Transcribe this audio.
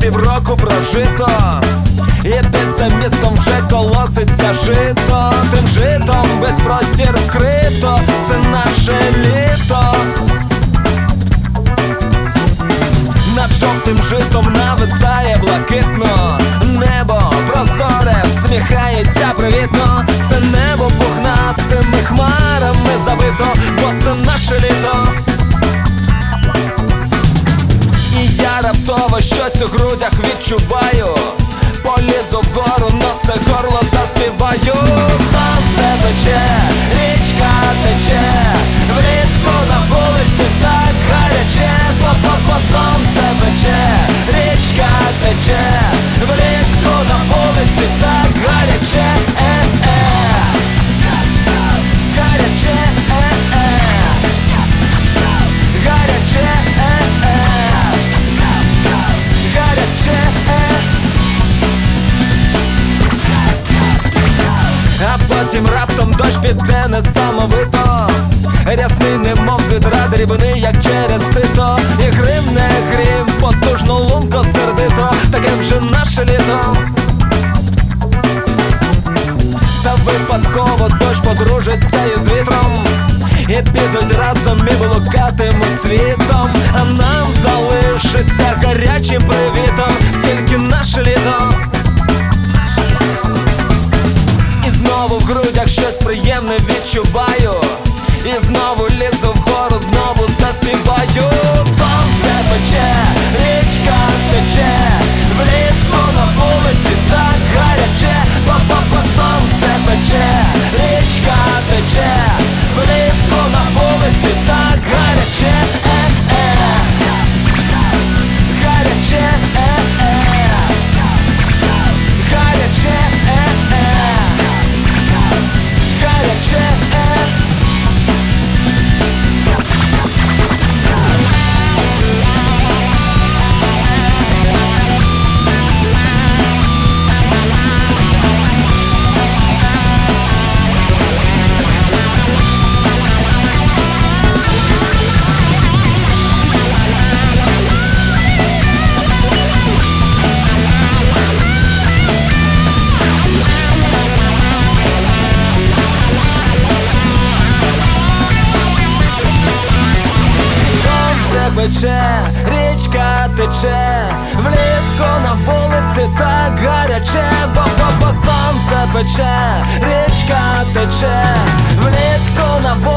року прожито, і десь за містом вже колоситься жито, тим житом весь простір вкрито, грудях відчуваю потім раптом дощ піде несамовито. Рясний, немов з відра дрібний, як через сито. І грим не грім, потужно лунко сердито. Таке вже наше літо. Та випадково дощ подружиться із вітром. І підуть разом і блукатимуть світом. А нам залишиться гарячим привітом щось приємне відчуваю тече, річка тече, влітко на вулиці так гаряче, бо бо, сонце пече, річка тече, влітко на вулиці.